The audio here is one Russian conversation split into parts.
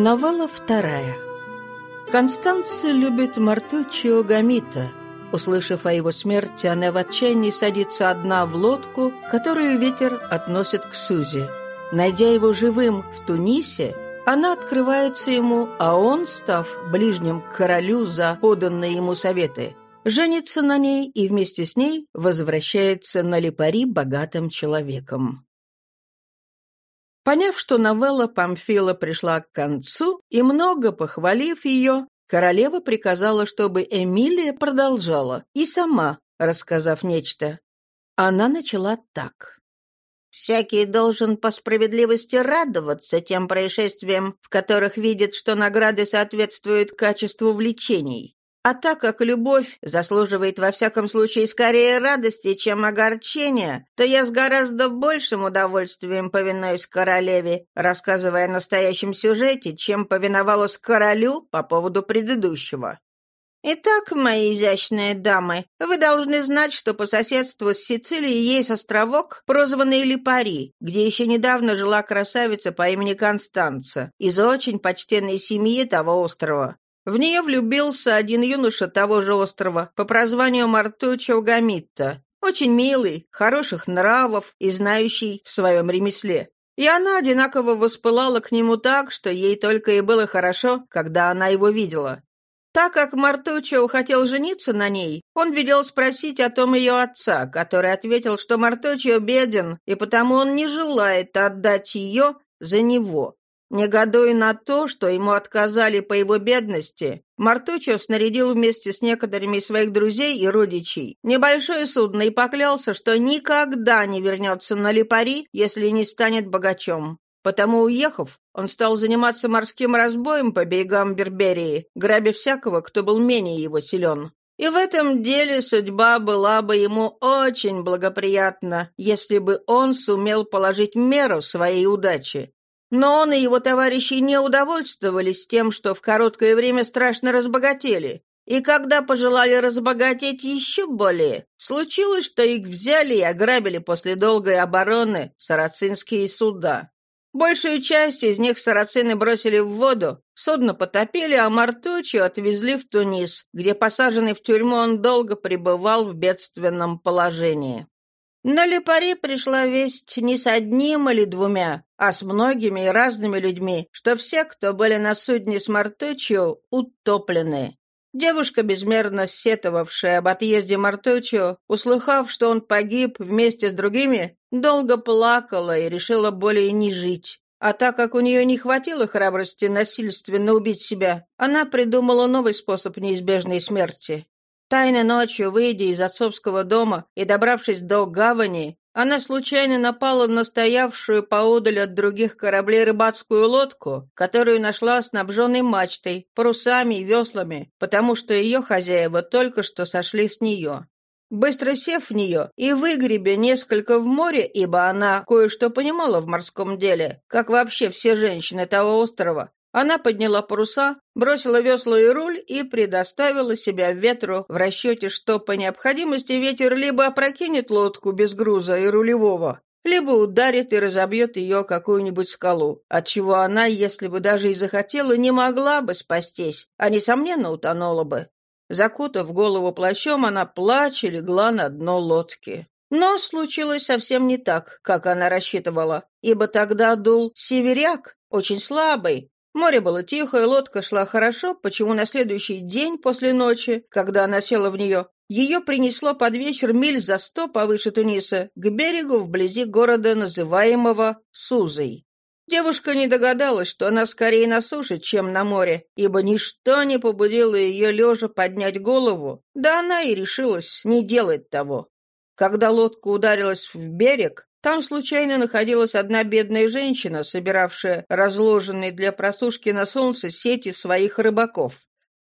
Новелла вторая. Констанция любит Мартучио Гамита. Услышав о его смерти, она в отчаянии садится одна в лодку, которую ветер относит к Сузе. Найдя его живым в Тунисе, она открывается ему, а он, став ближним к королю за поданные ему советы, женится на ней и вместе с ней возвращается на Липари богатым человеком. Поняв, что новелла Памфила пришла к концу, и много похвалив ее, королева приказала, чтобы Эмилия продолжала, и сама, рассказав нечто. Она начала так. «Всякий должен по справедливости радоваться тем происшествиям, в которых видит, что награды соответствуют качеству влечений. А так как любовь заслуживает во всяком случае скорее радости, чем огорчения, то я с гораздо большим удовольствием повинуюсь королеве, рассказывая о настоящем сюжете, чем повиновалась королю по поводу предыдущего. Итак, мои изящные дамы, вы должны знать, что по соседству с Сицилией есть островок, прозванный Липари, где еще недавно жила красавица по имени Констанца из очень почтенной семьи того острова. В нее влюбился один юноша того же острова по прозванию Мартучо Гамитта, очень милый, хороших нравов и знающий в своем ремесле. И она одинаково воспылала к нему так, что ей только и было хорошо, когда она его видела. Так как Мартучо хотел жениться на ней, он велел спросить о том ее отца, который ответил, что Мартучо беден, и потому он не желает отдать ее за него. Негодуя на то, что ему отказали по его бедности, Мартучо снарядил вместе с некоторыми своих друзей и родичей небольшое судно и поклялся, что никогда не вернется на Липари, если не станет богачом. Потому, уехав, он стал заниматься морским разбоем по берегам Берберии, грабя всякого, кто был менее его силен. И в этом деле судьба была бы ему очень благоприятна, если бы он сумел положить меру своей удаче. Но он и его товарищи не удовольствовались тем, что в короткое время страшно разбогатели. И когда пожелали разбогатеть еще более, случилось, что их взяли и ограбили после долгой обороны сарацинские суда. Большую часть из них сарацины бросили в воду, судно потопили, а Мартучио отвезли в Тунис, где, посаженный в тюрьму, он долго пребывал в бедственном положении. На Лепари пришла весть не с одним или двумя, а с многими и разными людьми, что все, кто были на судне с Мартучио, утоплены. Девушка, безмерно сетовавшая об отъезде Мартучио, услыхав, что он погиб вместе с другими, долго плакала и решила более не жить. А так как у нее не хватило храбрости насильственно убить себя, она придумала новый способ неизбежной смерти. Тайно ночью, выйдя из отцовского дома и добравшись до гавани, она случайно напала на стоявшую поодаль от других кораблей рыбацкую лодку, которую нашла снабженной мачтой, парусами и веслами, потому что ее хозяева только что сошли с нее. Быстро сев в нее и выгребя несколько в море, ибо она кое-что понимала в морском деле, как вообще все женщины того острова, она подняла паруса, бросила весла и руль и предоставила себя ветру в расчете, что по необходимости ветер либо опрокинет лодку без груза и рулевого, либо ударит и разобьет ее какую-нибудь скалу, отчего она, если бы даже и захотела, не могла бы спастись, а, несомненно, утонула бы. Закутав голову плащом, она, плача, легла на дно лодки. Но случилось совсем не так, как она рассчитывала, ибо тогда дул северяк, очень слабый, Море было тихое, лодка шла хорошо, почему на следующий день после ночи, когда она села в нее, ее принесло под вечер миль за сто повыше Туниса, к берегу вблизи города, называемого Сузой. Девушка не догадалась, что она скорее на суше, чем на море, ибо ничто не побудило ее лежа поднять голову, да она и решилась не делать того. Когда лодка ударилась в берег, там случайно находилась одна бедная женщина, собиравшая разложенные для просушки на солнце сети своих рыбаков.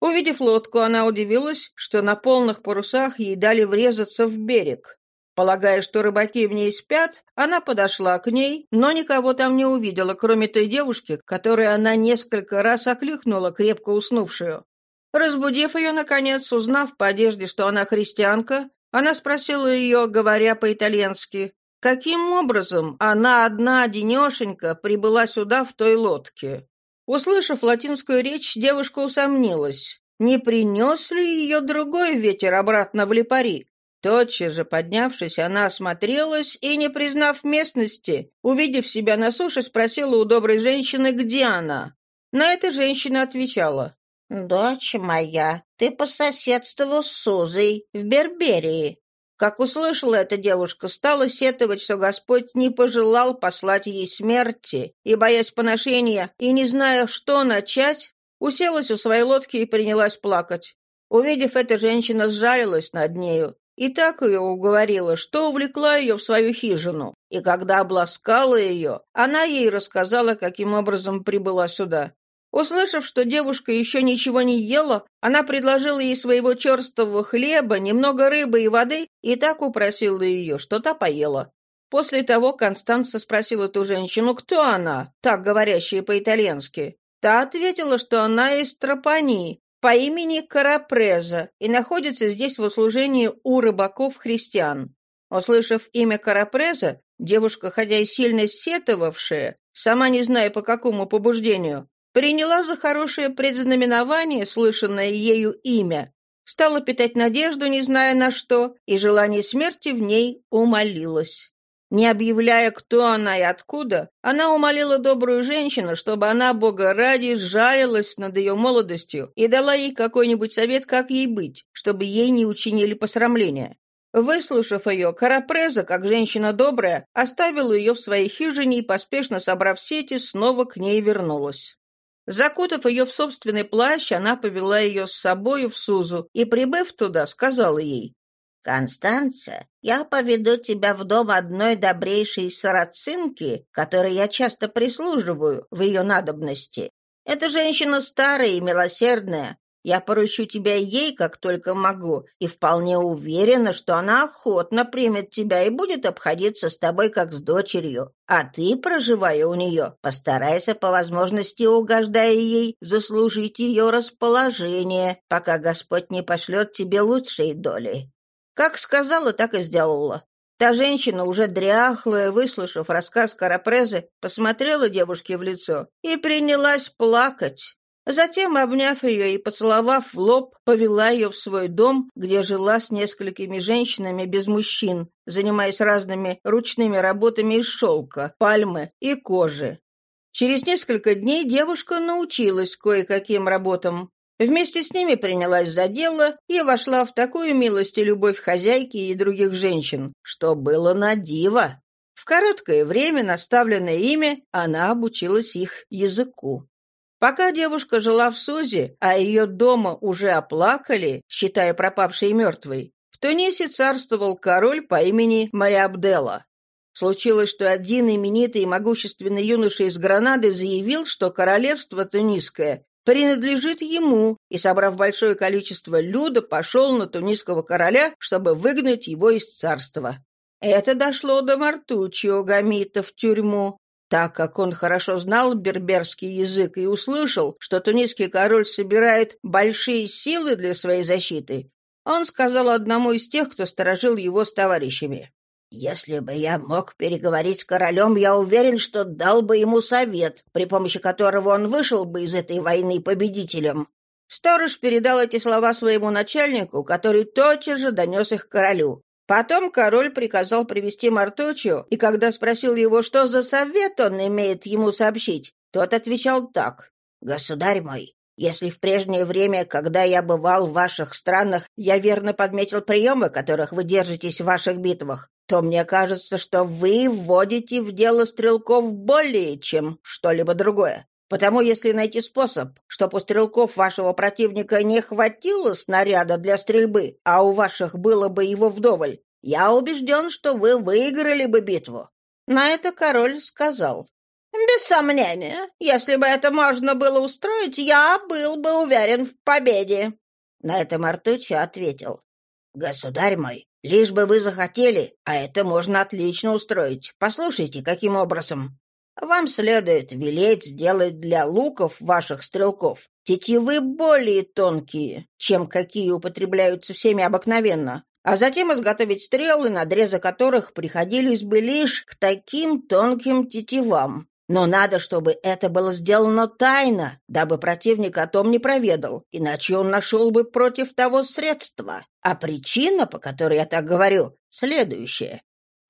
Увидев лодку, она удивилась, что на полных парусах ей дали врезаться в берег. Полагая, что рыбаки в ней спят, она подошла к ней, но никого там не увидела, кроме той девушки, которой она несколько раз окликнула, крепко уснувшую. Разбудив ее, наконец, узнав по одежде, что она христианка, она спросила ее, говоря по-итальянски, Каким образом она одна денешенька прибыла сюда в той лодке? Услышав латинскую речь, девушка усомнилась, не принес ли ее другой ветер обратно в Липари. Тотчас же поднявшись, она осмотрелась и, не признав местности, увидев себя на суше, спросила у доброй женщины, где она. На это женщина отвечала. «Дочь моя, ты по соседству с Сузой в Берберии». Как услышала эта девушка, стала сетовать, что Господь не пожелал послать ей смерти, и, боясь поношения и не зная, что начать, уселась у своей лодки и принялась плакать. Увидев это, женщина сжалилась над нею и так ее уговорила, что увлекла ее в свою хижину. И когда обласкала ее, она ей рассказала, каким образом прибыла сюда. Услышав, что девушка еще ничего не ела, она предложила ей своего черстого хлеба, немного рыбы и воды, и так упросила ее, что та поела. После того Констанца спросила ту женщину, кто она, так говорящая по-итальянски. Та ответила, что она из Тропани, по имени Карапреза, и находится здесь в услужении у рыбаков-христиан. Услышав имя Карапреза, девушка, хотя и сильно сетовавшая, сама не зная по какому побуждению, приняла за хорошее предзнаменование слышанное ею имя, стала питать надежду, не зная на что, и желание смерти в ней умолилось. Не объявляя, кто она и откуда, она умолила добрую женщину, чтобы она, Бога ради, сжалилась над ее молодостью и дала ей какой-нибудь совет, как ей быть, чтобы ей не учинили посрамления. Выслушав ее, Карапреза, как женщина добрая, оставила ее в своей хижине и, поспешно собрав сети, снова к ней вернулась. Закутав ее в собственный плащ, она повела ее с собою в Сузу и, прибыв туда, сказала ей, «Констанция, я поведу тебя в дом одной добрейшей сарацинки, которой я часто прислуживаю в ее надобности. Эта женщина старая и милосердная, я поручу тебя ей, как только могу, и вполне уверена, что она охотно примет тебя и будет обходиться с тобой, как с дочерью. А ты, проживая у нее, постарайся по возможности, угождая ей, заслужить ее расположение, пока Господь не пошлет тебе лучшей доли. Как сказала, так и сделала. Та женщина, уже дряхлая, выслушав рассказ Карапрезы, посмотрела девушке в лицо и принялась плакать. Затем, обняв ее и поцеловав в лоб, повела ее в свой дом, где жила с несколькими женщинами без мужчин, занимаясь разными ручными работами из шелка, пальмы и кожи. Через несколько дней девушка научилась кое-каким работам. Вместе с ними принялась за дело и вошла в такую милость и любовь хозяйки и других женщин, что было на диво. В короткое время, наставленное ими, она обучилась их языку. Пока девушка жила в Сузе, а ее дома уже оплакали, считая пропавшей мертвой, в Тунисе царствовал король по имени Мариабдела. Случилось, что один именитый и могущественный юноша из Гранады заявил, что королевство тунисское принадлежит ему, и, собрав большое количество люда, пошел на тунисского короля, чтобы выгнать его из царства. Это дошло до Мартучио Гамита в тюрьму, так как он хорошо знал берберский язык и услышал, что тунисский король собирает большие силы для своей защиты, он сказал одному из тех, кто сторожил его с товарищами. «Если бы я мог переговорить с королем, я уверен, что дал бы ему совет, при помощи которого он вышел бы из этой войны победителем». Сторож передал эти слова своему начальнику, который тотчас же донес их королю. Потом король приказал привести Мартучио, и когда спросил его, что за совет он имеет ему сообщить, тот отвечал так. «Государь мой, если в прежнее время, когда я бывал в ваших странах, я верно подметил приемы, которых вы держитесь в ваших битвах, то мне кажется, что вы вводите в дело стрелков более, чем что-либо другое. Потому если найти способ, чтобы у стрелков вашего противника не хватило снаряда для стрельбы, а у ваших было бы его вдоволь, я убежден, что вы выиграли бы битву». На это король сказал. «Без сомнения, если бы это можно было устроить, я был бы уверен в победе». На это Мартучи ответил. «Государь мой, лишь бы вы захотели, а это можно отлично устроить. Послушайте, каким образом. Вам следует велеть сделать для луков ваших стрелков тетивы более тонкие, чем какие употребляются всеми обыкновенно, а затем изготовить стрелы, надрезы которых приходились бы лишь к таким тонким тетивам. Но надо, чтобы это было сделано тайно, дабы противник о том не проведал, иначе он нашел бы против того средства. А причина, по которой я так говорю, следующая.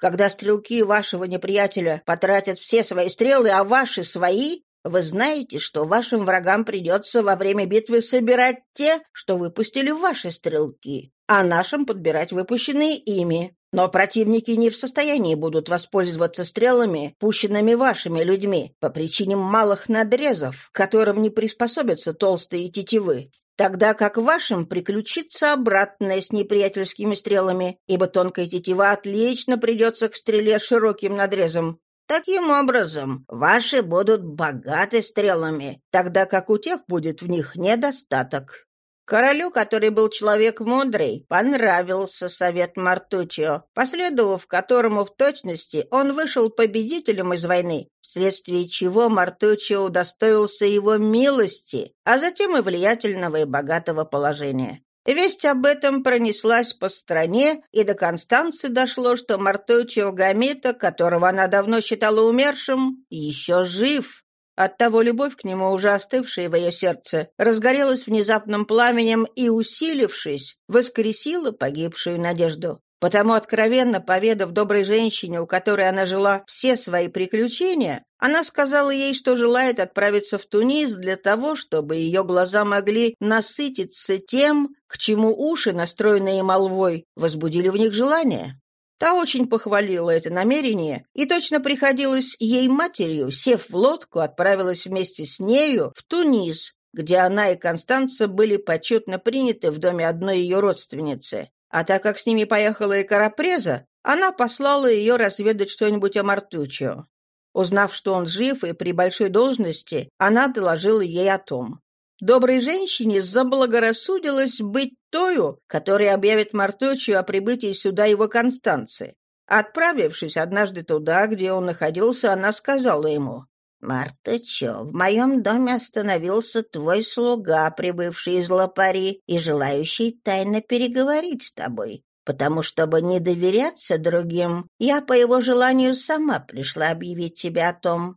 Когда стрелки вашего неприятеля потратят все свои стрелы, а ваши свои, вы знаете, что вашим врагам придется во время битвы собирать те, что выпустили ваши стрелки, а нашим подбирать выпущенные ими. Но противники не в состоянии будут воспользоваться стрелами, пущенными вашими людьми, по причине малых надрезов, к которым не приспособятся толстые тетивы. Тогда как вашим приключится обратное с неприятельскими стрелами, ибо тонкая тетива отлично придется к стреле широким надрезом, Таким образом, ваши будут богаты стрелами, тогда как у тех будет в них недостаток. Королю, который был человек мудрый, понравился совет Мартучио, последовав которому в точности он вышел победителем из войны, вследствие чего Мартучио удостоился его милости, а затем и влиятельного и богатого положения. Весть об этом пронеслась по стране, и до Констанции дошло, что Мартучио Гамита, которого она давно считала умершим, еще жив. Оттого любовь к нему, уже остывшая в ее сердце, разгорелась внезапным пламенем и, усилившись, воскресила погибшую надежду. Потому, откровенно поведав доброй женщине, у которой она жила, все свои приключения, она сказала ей, что желает отправиться в Тунис для того, чтобы ее глаза могли насытиться тем, к чему уши, настроенные молвой, возбудили в них желание. Та очень похвалила это намерение, и точно приходилось ей матерью, сев в лодку, отправилась вместе с нею в Тунис, где она и Констанца были почетно приняты в доме одной ее родственницы. А так как с ними поехала и Карапреза, она послала ее разведать что-нибудь о Мартучио. Узнав, что он жив и при большой должности, она доложила ей о том. Доброй женщине заблагорассудилось быть тою, которая объявит Мартучио о прибытии сюда его Констанции. Отправившись однажды туда, где он находился, она сказала ему, «Марта Чо, в моем доме остановился твой слуга, прибывший из Лапари и желающий тайно переговорить с тобой. Потому, чтобы не доверяться другим, я по его желанию сама пришла объявить тебе о том».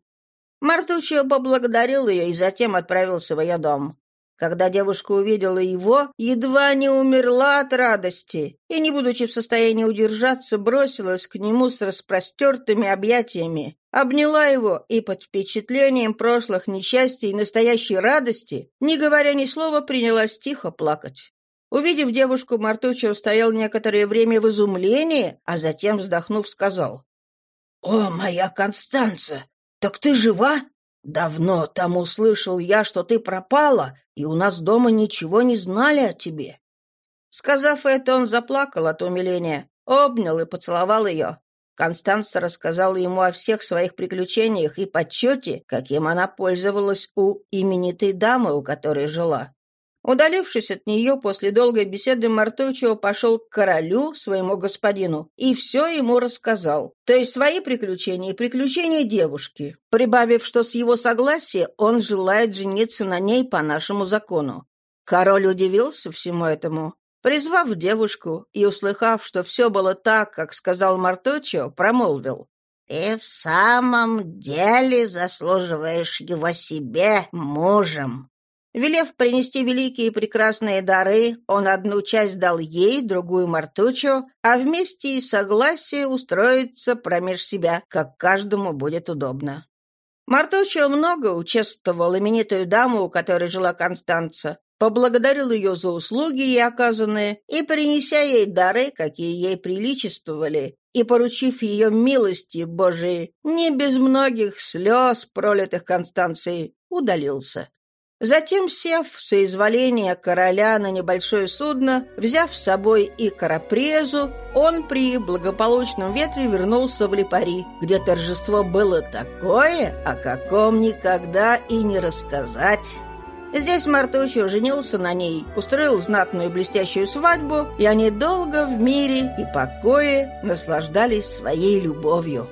Мартучио поблагодарил ее и затем отправился в ее дом. Когда девушка увидела его, едва не умерла от радости и, не будучи в состоянии удержаться, бросилась к нему с распростертыми объятиями, обняла его и под впечатлением прошлых несчастий и настоящей радости, не говоря ни слова, принялась тихо плакать. Увидев девушку, Мартучо стоял некоторое время в изумлении, а затем, вздохнув, сказал. «О, моя Констанца, так ты жива? Давно тому слышал я, что ты пропала, и у нас дома ничего не знали о тебе». Сказав это, он заплакал от умиления, обнял и поцеловал ее. Констанция рассказала ему о всех своих приключениях и почете, каким она пользовалась у именитой дамы, у которой жила. Удалившись от нее после долгой беседы, Мартучио пошел к королю, своему господину, и все ему рассказал, то есть свои приключения и приключения девушки, прибавив, что с его согласия он желает жениться на ней по нашему закону. Король удивился всему этому, Призвав девушку и услыхав, что все было так, как сказал Мартучио, промолвил. «Ты в самом деле заслуживаешь его себе мужем». Велев принести великие и прекрасные дары, он одну часть дал ей, другую Мартучо, а вместе и согласие устроиться промеж себя, как каждому будет удобно. Мартучо много участвовал именитую даму, у которой жила Констанца, поблагодарил ее за услуги ей оказанные и, принеся ей дары, какие ей приличествовали, и поручив ее милости Божией, не без многих слез, пролитых Констанцией, удалился. Затем, сев в соизволение короля на небольшое судно, взяв с собой и карапрезу, он при благополучном ветре вернулся в Липари, где торжество было такое, о каком никогда и не рассказать. Здесь Мартучио женился на ней, устроил знатную блестящую свадьбу, и они долго в мире и покое наслаждались своей любовью.